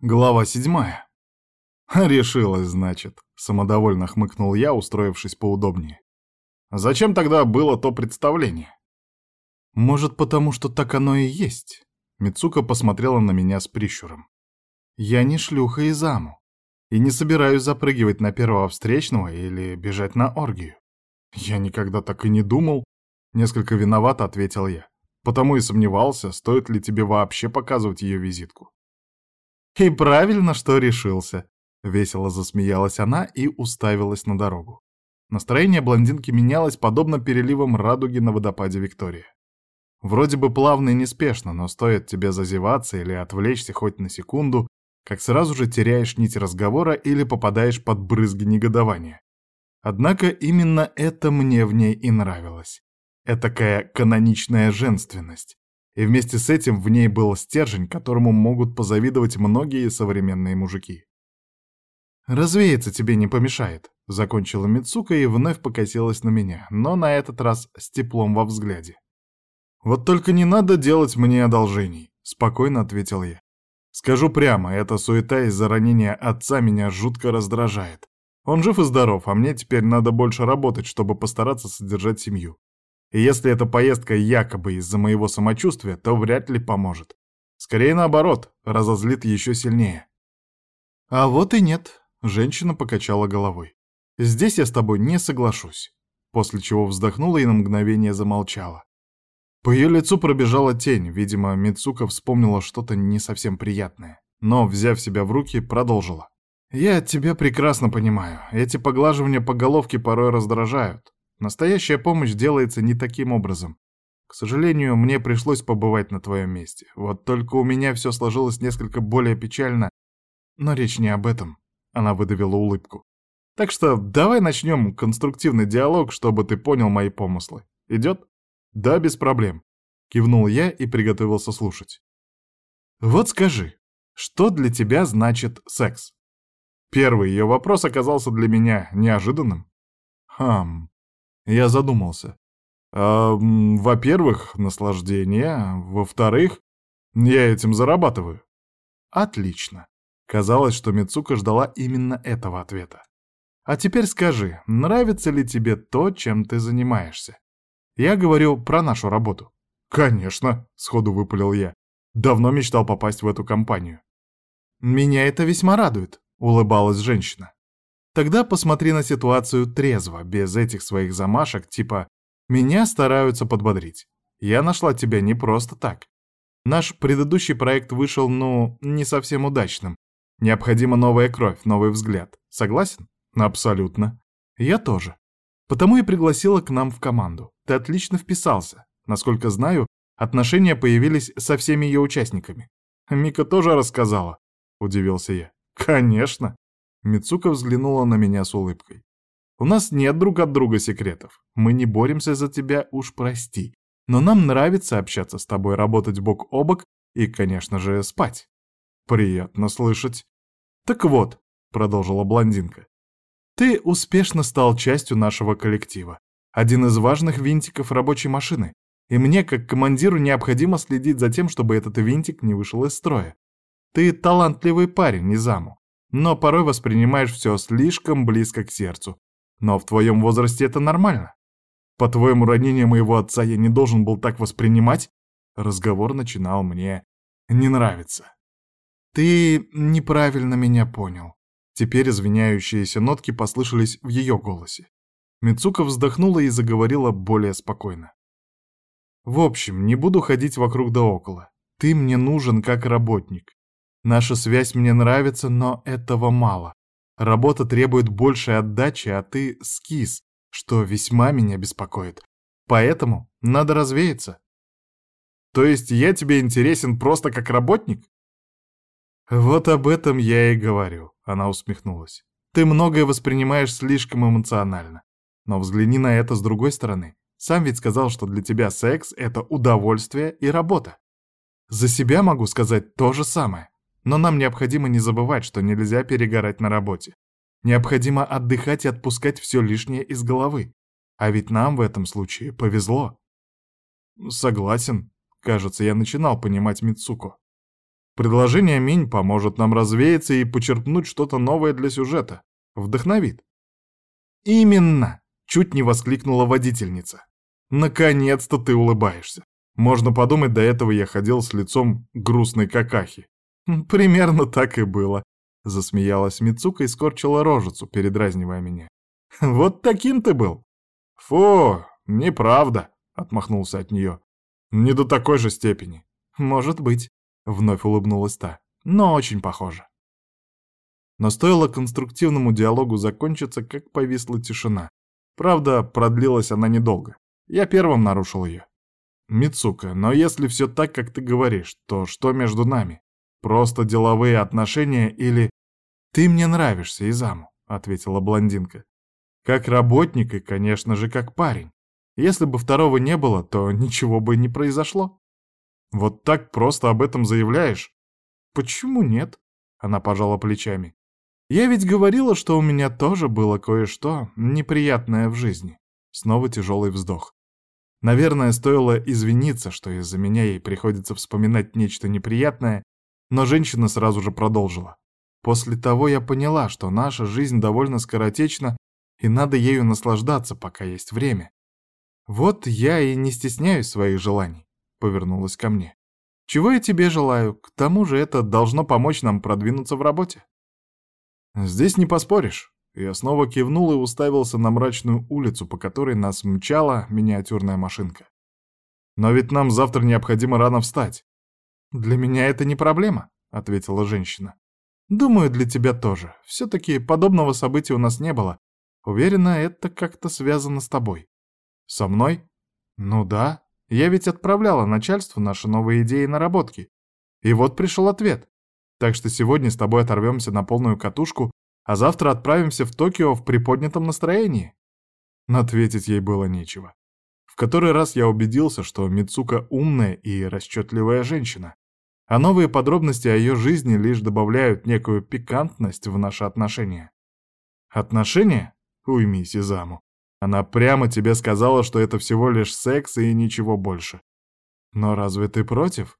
Глава седьмая. Решилась, значит, самодовольно хмыкнул я, устроившись поудобнее. Зачем тогда было то представление? Может, потому что так оно и есть? Мицука посмотрела на меня с прищуром. Я не шлюха и заму, и не собираюсь запрыгивать на первого встречного или бежать на оргию. Я никогда так и не думал, несколько виновато ответил я. Потому и сомневался, стоит ли тебе вообще показывать ее визитку. «И правильно, что решился», — весело засмеялась она и уставилась на дорогу. Настроение блондинки менялось, подобно переливам радуги на водопаде Виктория. Вроде бы плавно и неспешно, но стоит тебе зазеваться или отвлечься хоть на секунду, как сразу же теряешь нить разговора или попадаешь под брызги негодования. Однако именно это мне в ней и нравилось. Этакая каноничная женственность и вместе с этим в ней был стержень, которому могут позавидовать многие современные мужики. «Развеяться тебе не помешает», — закончила Мицука и вновь покосилась на меня, но на этот раз с теплом во взгляде. «Вот только не надо делать мне одолжений», — спокойно ответил я. «Скажу прямо, эта суета из-за ранения отца меня жутко раздражает. Он жив и здоров, а мне теперь надо больше работать, чтобы постараться содержать семью. И если эта поездка якобы из-за моего самочувствия, то вряд ли поможет. Скорее наоборот, разозлит еще сильнее. А вот и нет, женщина покачала головой. Здесь я с тобой не соглашусь. После чего вздохнула и на мгновение замолчала. По ее лицу пробежала тень, видимо, Мицука вспомнила что-то не совсем приятное. Но, взяв себя в руки, продолжила. «Я тебя прекрасно понимаю. Эти поглаживания по головке порой раздражают. Настоящая помощь делается не таким образом. К сожалению, мне пришлось побывать на твоем месте. Вот только у меня все сложилось несколько более печально. Но речь не об этом. Она выдавила улыбку. Так что давай начнем конструктивный диалог, чтобы ты понял мои помыслы. Идет? Да, без проблем. Кивнул я и приготовился слушать. Вот скажи, что для тебя значит секс? Первый ее вопрос оказался для меня неожиданным. Хм, я задумался. А, во-первых, наслаждение. Во-вторых, я этим зарабатываю. Отлично. Казалось, что Мицука ждала именно этого ответа. А теперь скажи, нравится ли тебе то, чем ты занимаешься? Я говорю про нашу работу. Конечно, сходу выпалил я. Давно мечтал попасть в эту компанию. Меня это весьма радует, улыбалась женщина. Тогда посмотри на ситуацию трезво, без этих своих замашек, типа «меня стараются подбодрить». Я нашла тебя не просто так. Наш предыдущий проект вышел, ну, не совсем удачным. Необходима новая кровь, новый взгляд. Согласен? Абсолютно. Я тоже. Потому и пригласила к нам в команду. Ты отлично вписался. Насколько знаю, отношения появились со всеми ее участниками. Мика тоже рассказала, удивился я. Конечно. Мицука взглянула на меня с улыбкой. «У нас нет друг от друга секретов. Мы не боремся за тебя, уж прости. Но нам нравится общаться с тобой, работать бок о бок и, конечно же, спать». «Приятно слышать». «Так вот», — продолжила блондинка, — «ты успешно стал частью нашего коллектива. Один из важных винтиков рабочей машины. И мне, как командиру, необходимо следить за тем, чтобы этот винтик не вышел из строя. Ты талантливый парень, не заму но порой воспринимаешь все слишком близко к сердцу. Но в твоем возрасте это нормально. По-твоему, ранение моего отца я не должен был так воспринимать? Разговор начинал мне не нравиться. Ты неправильно меня понял. Теперь извиняющиеся нотки послышались в ее голосе. Мицука вздохнула и заговорила более спокойно. В общем, не буду ходить вокруг да около. Ты мне нужен как работник. Наша связь мне нравится, но этого мало. Работа требует большей отдачи, а ты скис, что весьма меня беспокоит. Поэтому надо развеяться. То есть я тебе интересен просто как работник? Вот об этом я и говорю, она усмехнулась. Ты многое воспринимаешь слишком эмоционально. Но взгляни на это с другой стороны. Сам ведь сказал, что для тебя секс — это удовольствие и работа. За себя могу сказать то же самое. Но нам необходимо не забывать, что нельзя перегорать на работе. Необходимо отдыхать и отпускать все лишнее из головы. А ведь нам в этом случае повезло. Согласен. Кажется, я начинал понимать Мицуко. Предложение Минь поможет нам развеяться и почерпнуть что-то новое для сюжета. Вдохновит. Именно! Чуть не воскликнула водительница. Наконец-то ты улыбаешься. Можно подумать, до этого я ходил с лицом грустной какахи. Примерно так и было. Засмеялась Мицука и скорчила рожицу, передразнивая меня. Вот таким ты был. Фу, неправда, отмахнулся от нее. Не до такой же степени. Может быть. Вновь улыбнулась та. Но очень похоже. Но стоило конструктивному диалогу закончиться, как повисла тишина. Правда, продлилась она недолго. Я первым нарушил ее. Мицука, но если все так, как ты говоришь, то что между нами? Просто деловые отношения или... Ты мне нравишься, Изаму, ответила блондинка. Как работник и, конечно же, как парень. Если бы второго не было, то ничего бы не произошло. Вот так просто об этом заявляешь? Почему нет? Она пожала плечами. Я ведь говорила, что у меня тоже было кое-что неприятное в жизни. Снова тяжелый вздох. Наверное, стоило извиниться, что из-за меня ей приходится вспоминать нечто неприятное, но женщина сразу же продолжила. После того я поняла, что наша жизнь довольно скоротечна, и надо ею наслаждаться, пока есть время. Вот я и не стесняюсь своих желаний повернулась ко мне. «Чего я тебе желаю? К тому же это должно помочь нам продвинуться в работе». «Здесь не поспоришь». Я снова кивнул и уставился на мрачную улицу, по которой нас мчала миниатюрная машинка. «Но ведь нам завтра необходимо рано встать». «Для меня это не проблема», — ответила женщина. «Думаю, для тебя тоже. Все-таки подобного события у нас не было. Уверена, это как-то связано с тобой». «Со мной?» «Ну да», я ведь отправляла начальству наши новые идеи и наработки. И вот пришел ответ. Так что сегодня с тобой оторвемся на полную катушку, а завтра отправимся в Токио в приподнятом настроении. Но ответить ей было нечего. Который раз я убедился, что Мицука умная и расчетливая женщина, а новые подробности о ее жизни лишь добавляют некую пикантность в наши отношения. Отношения? Уймись, Изаму. Она прямо тебе сказала, что это всего лишь секс и ничего больше. Но разве ты против?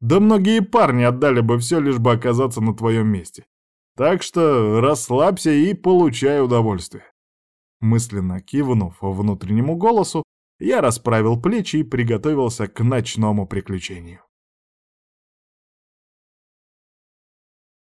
Да многие парни отдали бы все, лишь бы оказаться на твоем месте. Так что расслабься и получай удовольствие. Мысленно кивнув внутреннему голосу, я расправил плечи и приготовился к ночному приключению.